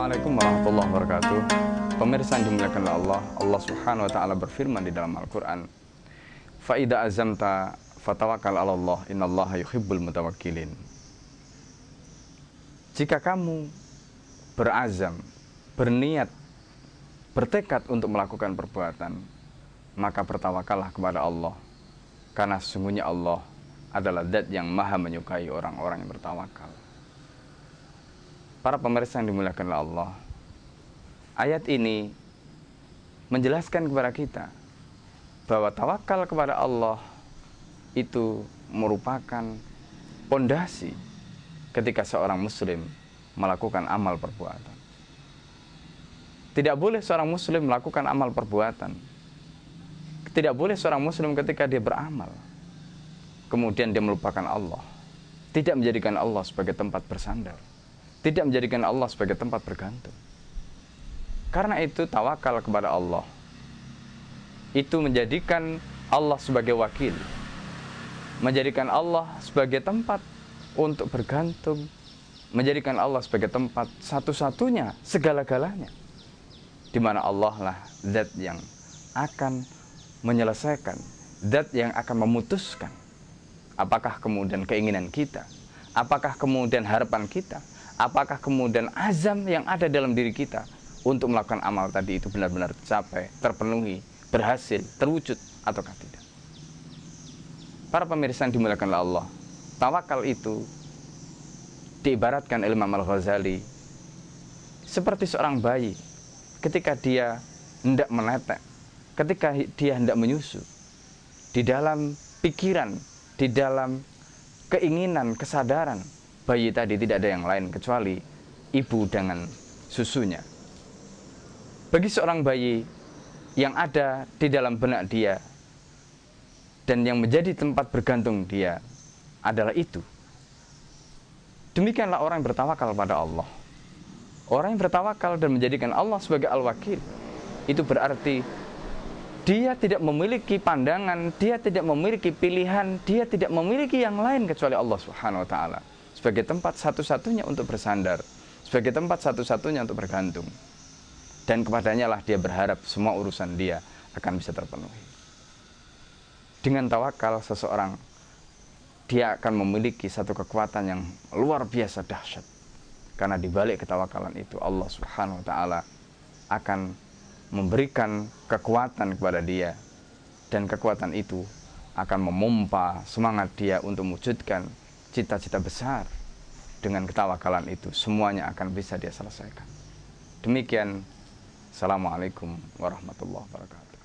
Assalamualaikum warahmatullahi wabarakatuh. Pemirsa yang dimuliakan Allah Allah subhanahu wa ta'ala berfirman di dalam Al-Quran Fa'idha azamta fatawakal ala Allah Innallaha yuhibbul mutawakilin Jika kamu berazam, berniat, bertekad untuk melakukan perbuatan Maka bertawakallah kepada Allah. Karena sesungguhnya Allah adalah zat yang maha menyukai orang-orang yang bertawakal para pemirsa yang dimuliakan Allah, ayat ini menjelaskan kepada kita bahwa tawakal kepada Allah itu merupakan pondasi ketika seorang muslim melakukan amal perbuatan. Tidak boleh seorang muslim melakukan amal perbuatan. Tidak boleh seorang muslim ketika dia beramal kemudian dia melupakan Allah. Tidak menjadikan Allah sebagai tempat bersandar tidak menjadikan Allah sebagai tempat bergantung. Karena itu tawakal kepada Allah. Itu menjadikan Allah sebagai wakil, menjadikan Allah sebagai tempat untuk bergantung, menjadikan Allah sebagai tempat satu-satunya segala-galanya, di mana Allah lah zat yang akan menyelesaikan, zat yang akan memutuskan apakah kemudian keinginan kita, apakah kemudian harapan kita, apakah kemudian azam yang ada dalam diri kita untuk melakukan amal tadi itu benar-benar tercapai, terpenuhi, berhasil, terwujud ataukah tidak. Para pemirsa yang dimuliakan Allah, tawakal itu diibaratkan Imam Al-Ghazali seperti seorang bayi ketika dia hendak menetek, ketika dia hendak menyusu, di dalam pikiran, di dalam keinginan, kesadaran, bayi tadi tidak ada yang lain kecuali ibu dengan susunya. Bagi seorang bayi yang ada di dalam benak dia dan yang menjadi tempat bergantung dia adalah itu. Demikianlah orang yang bertawakal pada Allah. Orang yang bertawakal dan menjadikan Allah sebagai al-wakil itu berarti dia tidak memiliki pandangan, dia tidak memiliki pilihan, dia tidak memiliki yang lain kecuali Allah Subhanahu wa taala sebagai tempat satu-satunya untuk bersandar, sebagai tempat satu-satunya untuk bergantung. Dan kepadanya lah dia berharap semua urusan dia akan bisa terpenuhi. Dengan tawakal seseorang, dia akan memiliki satu kekuatan yang luar biasa dahsyat. Karena di balik ketawakalan itu Allah Subhanahu wa taala akan memberikan kekuatan kepada dia dan kekuatan itu akan memompa semangat dia untuk mewujudkan cita-cita besar dengan ketawakalan itu semuanya akan bisa dia selesaikan. Demikian Assalamualaikum warahmatullahi wabarakatuh.